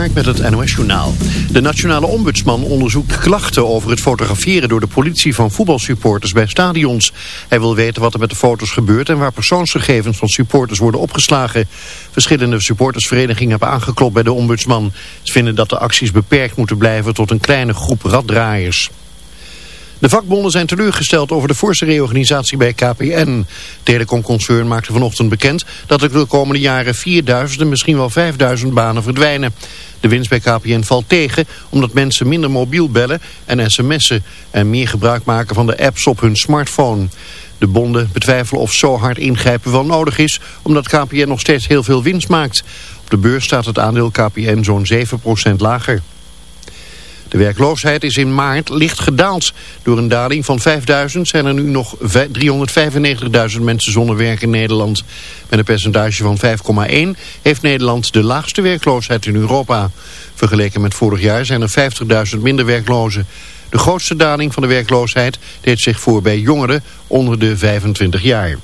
Met het NOS Journaal. De nationale ombudsman onderzoekt klachten over het fotograferen door de politie van voetbalsupporters bij stadions. Hij wil weten wat er met de foto's gebeurt en waar persoonsgegevens van supporters worden opgeslagen. Verschillende supportersverenigingen hebben aangeklopt bij de ombudsman. Ze vinden dat de acties beperkt moeten blijven tot een kleine groep raddraaiers. De vakbonden zijn teleurgesteld over de forse reorganisatie bij KPN. Telecomconcern maakte vanochtend bekend dat er de komende jaren 4000, misschien wel 5000 banen verdwijnen. De winst bij KPN valt tegen omdat mensen minder mobiel bellen en sms'en en meer gebruik maken van de apps op hun smartphone. De bonden betwijfelen of zo hard ingrijpen wel nodig is, omdat KPN nog steeds heel veel winst maakt. Op de beurs staat het aandeel KPN zo'n 7% lager. De werkloosheid is in maart licht gedaald. Door een daling van 5000 zijn er nu nog 395.000 mensen zonder werk in Nederland. Met een percentage van 5,1 heeft Nederland de laagste werkloosheid in Europa. Vergeleken met vorig jaar zijn er 50.000 minder werklozen. De grootste daling van de werkloosheid deed zich voor bij jongeren onder de 25 jaar.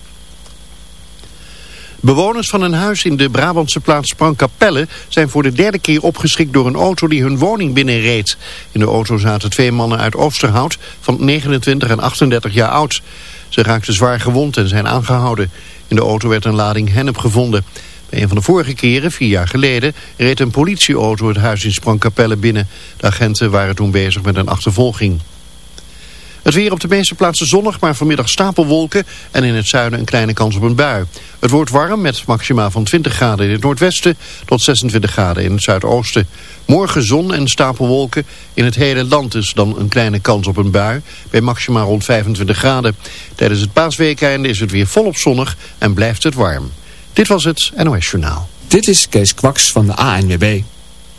Bewoners van een huis in de Brabantse plaats Sprankapelle zijn voor de derde keer opgeschrikt door een auto die hun woning binnenreed. In de auto zaten twee mannen uit Oosterhout van 29 en 38 jaar oud. Ze raakten zwaar gewond en zijn aangehouden. In de auto werd een lading hennep gevonden. Bij een van de vorige keren, vier jaar geleden, reed een politieauto het huis in Sprankapelle binnen. De agenten waren toen bezig met een achtervolging. Het weer op de meeste plaatsen zonnig, maar vanmiddag stapelwolken en in het zuiden een kleine kans op een bui. Het wordt warm met maxima van 20 graden in het noordwesten tot 26 graden in het zuidoosten. Morgen zon en stapelwolken. In het hele land is dan een kleine kans op een bui bij maxima rond 25 graden. Tijdens het paasweekende is het weer volop zonnig en blijft het warm. Dit was het NOS Journaal. Dit is Kees Kwaks van de ANWB.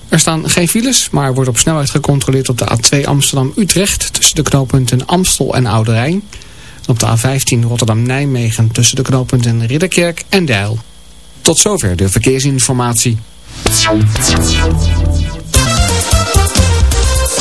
Er staan geen files, maar wordt op snelheid gecontroleerd op de A2 Amsterdam-Utrecht... tussen de knooppunten Amstel en Oude Rijn. op de A15 Rotterdam-Nijmegen tussen de knooppunten Ridderkerk en Deil. Tot zover de verkeersinformatie.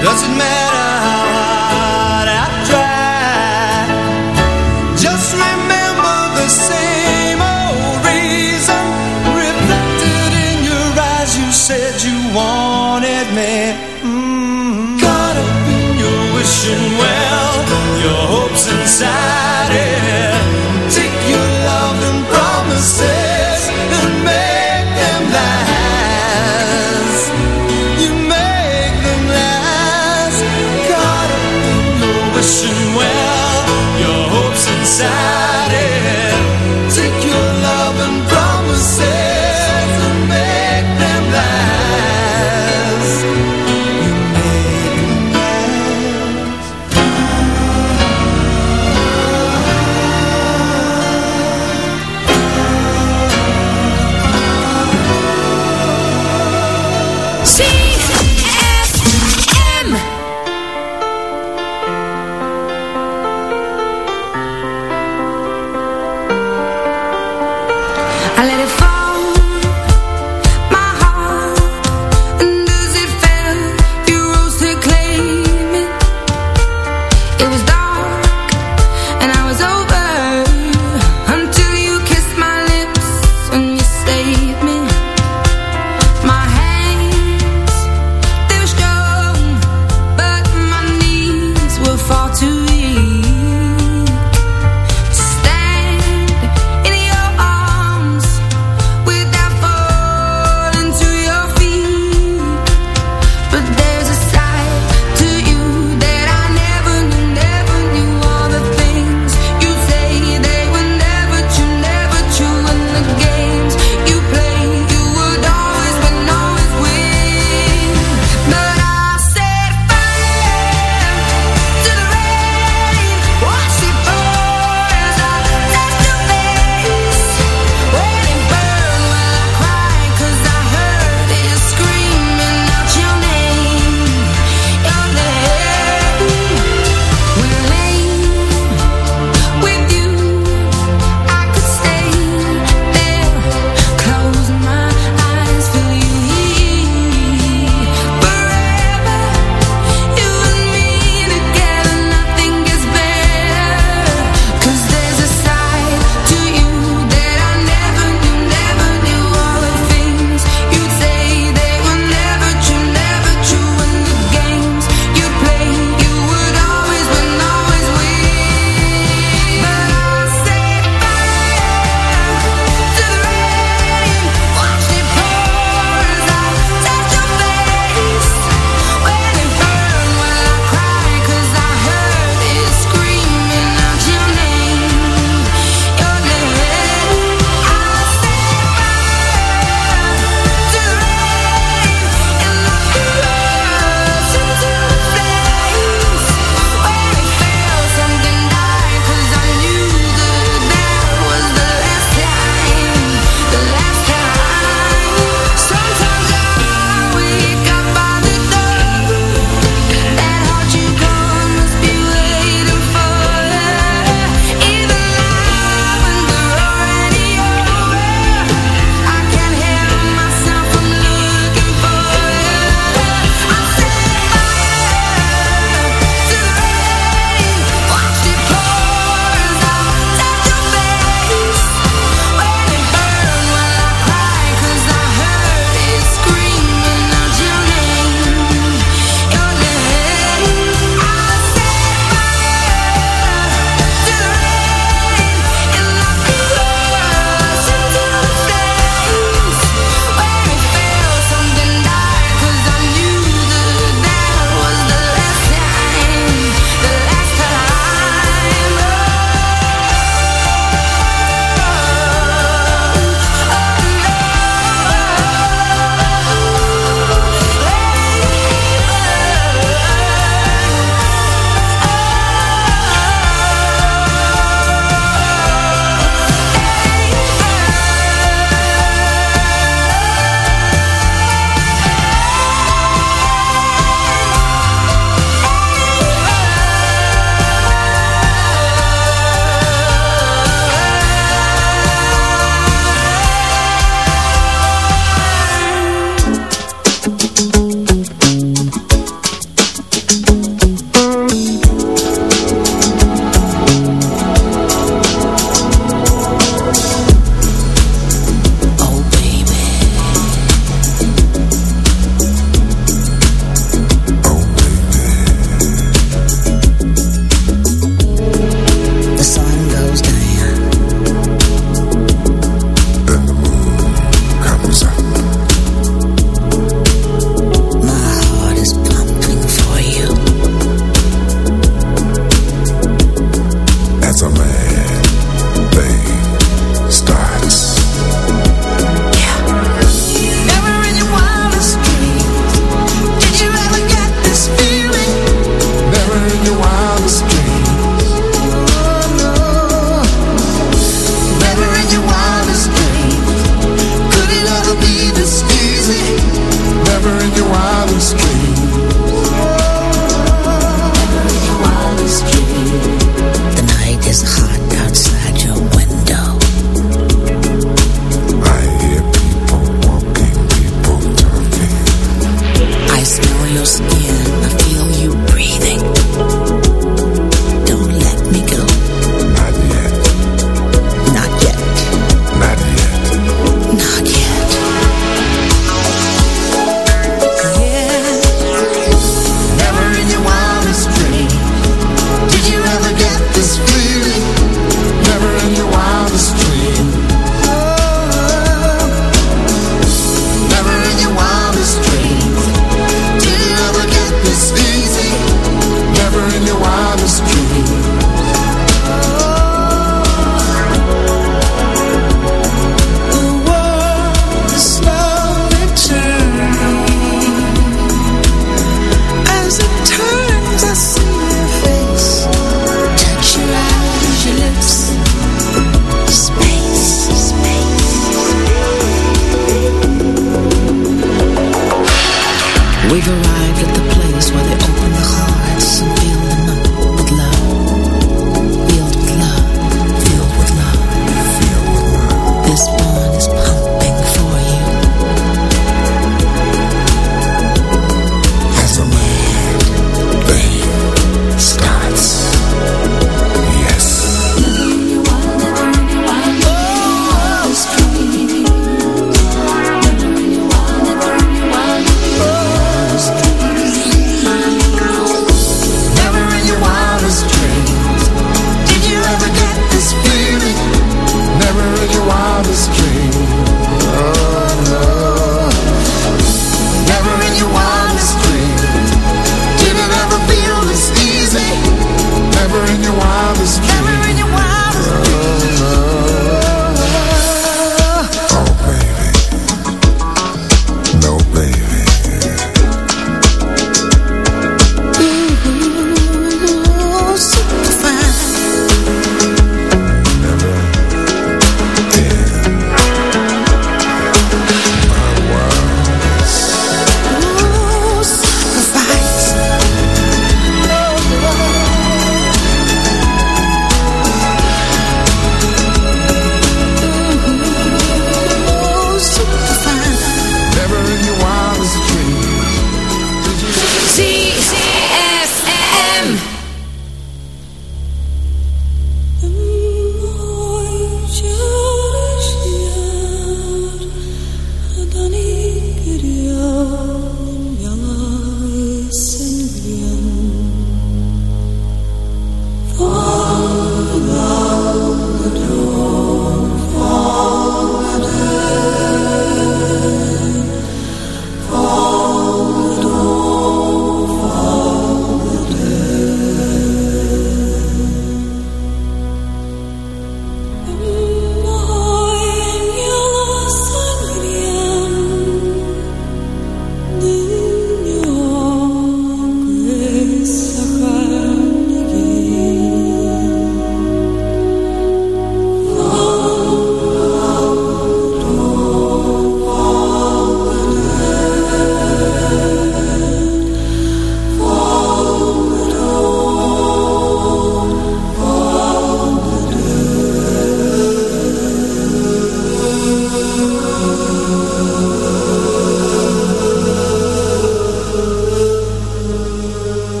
Doesn't matter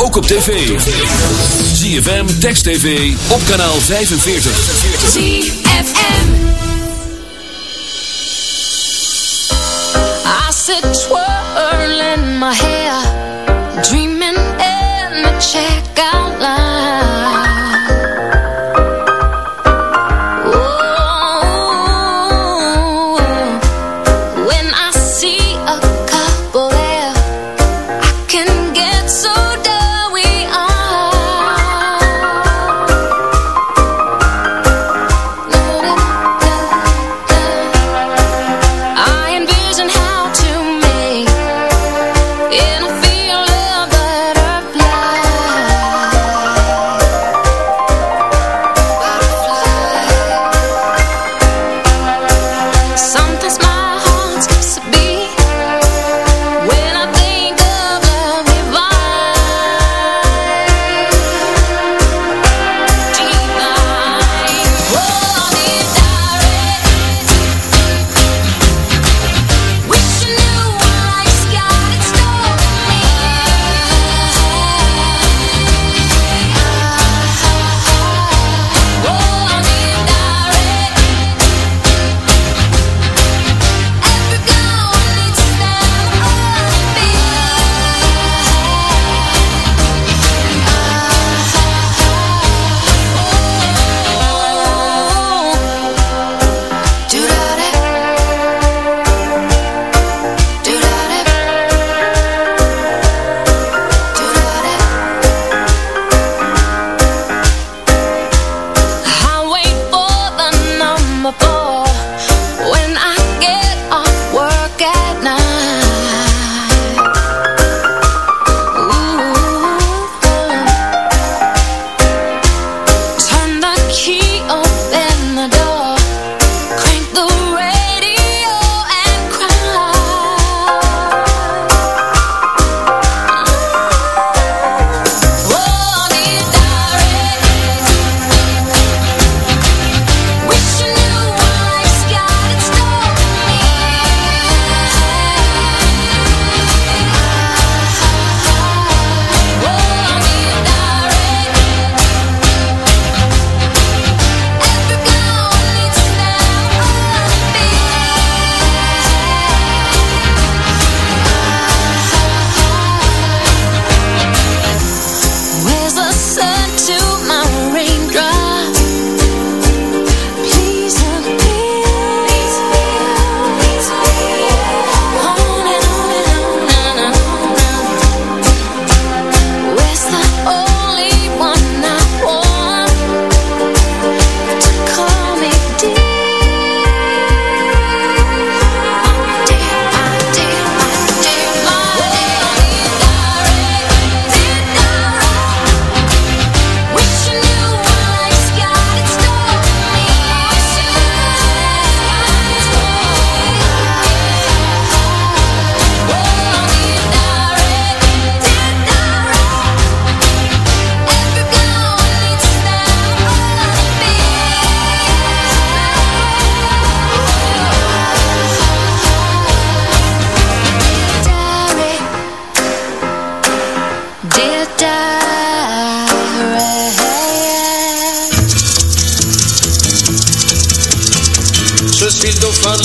ook op tv. ZFM, Text TV, op kanaal 45. ZFM I sit twirling my hair, dreaming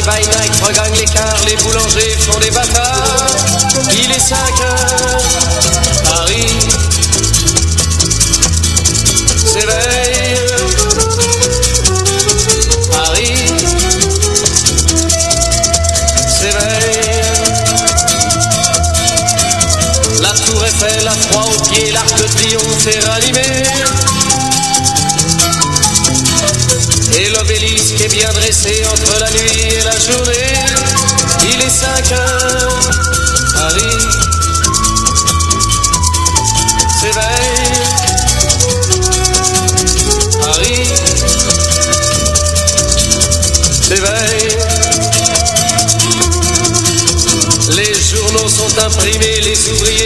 les by regagnent les cars, les boulangers font des bâtards. Il est 5 heures. les.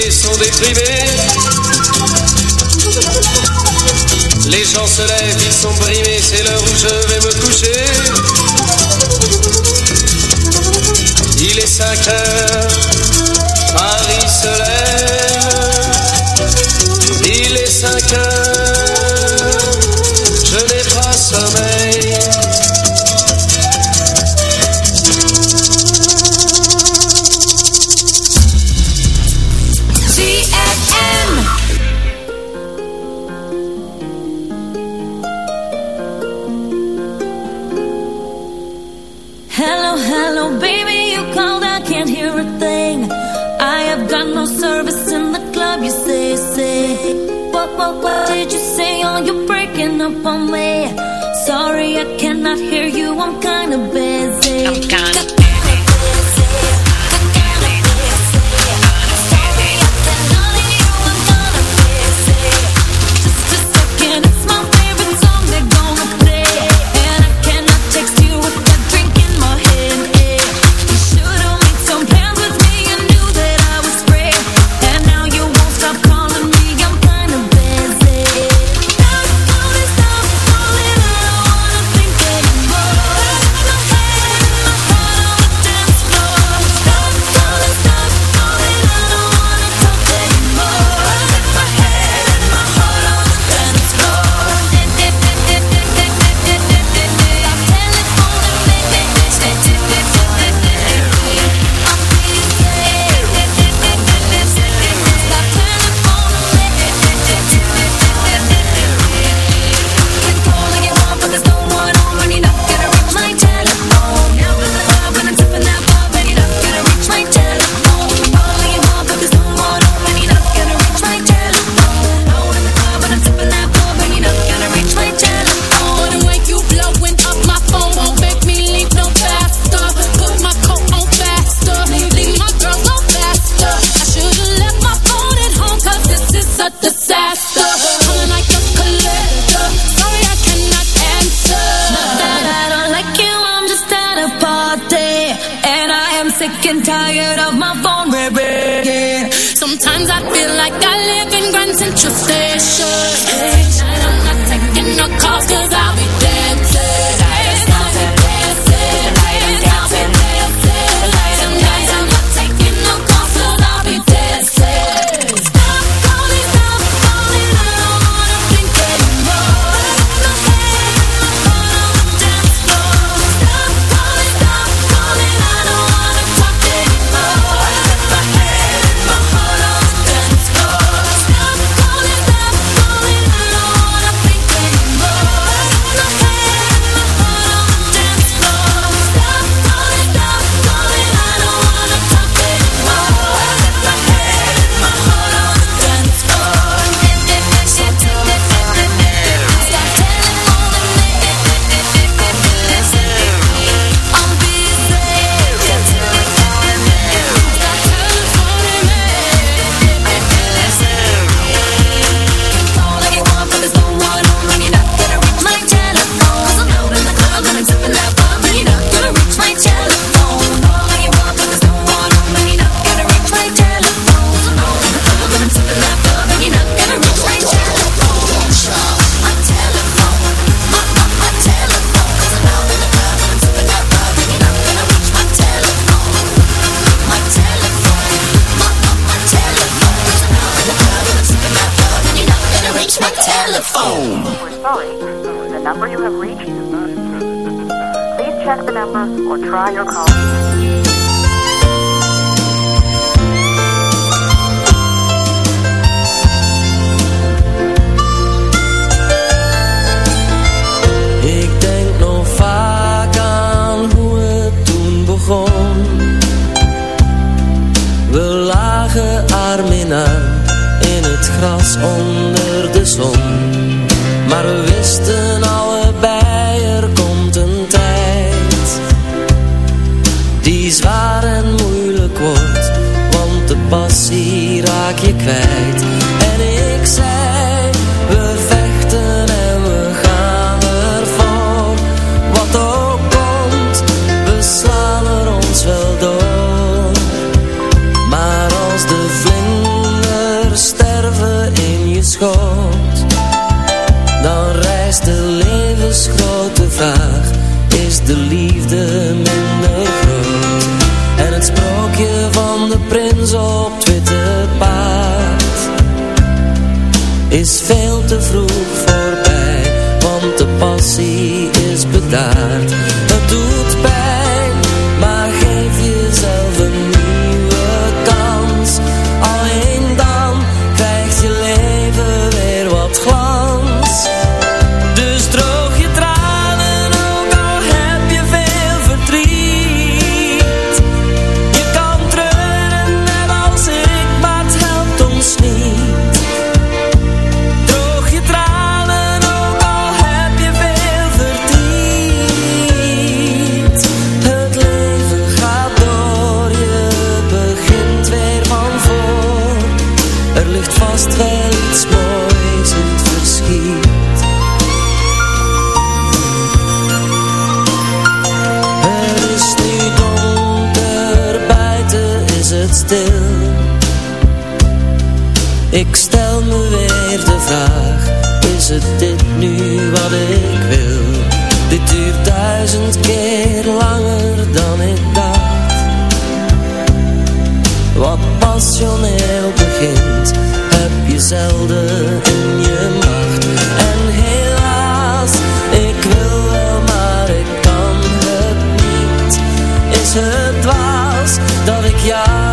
Het dwaas dat ik jou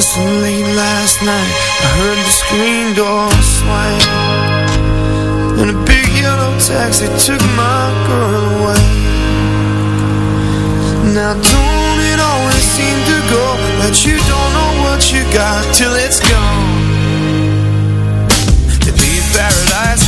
So late last night. I heard the screen door swing. And a big yellow taxi took my girl away. Now don't it always seem to go That you don't know what you got till it's gone? To be paradise